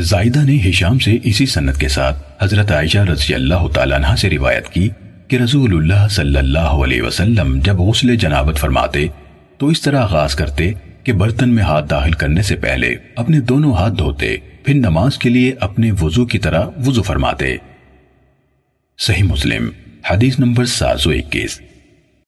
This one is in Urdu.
زائدہ نے ہشام سے اسی سنت کے ساتھ حضرت عائشہ رضی اللہ تعالیٰ عنہ سے روایت کی کہ رسول اللہ صلی اللہ علیہ وسلم جب غسل جنابت فرماتے تو اس طرح آغاز کرتے کہ برتن میں ہاتھ داخل کرنے سے پہلے اپنے دونوں ہاتھ دھوتے، پھر نماز کے لیے اپنے وضو کی طرح وضو فرماتے۔ صحیح مسلم، حدیث نمبر سات سو اکیس۔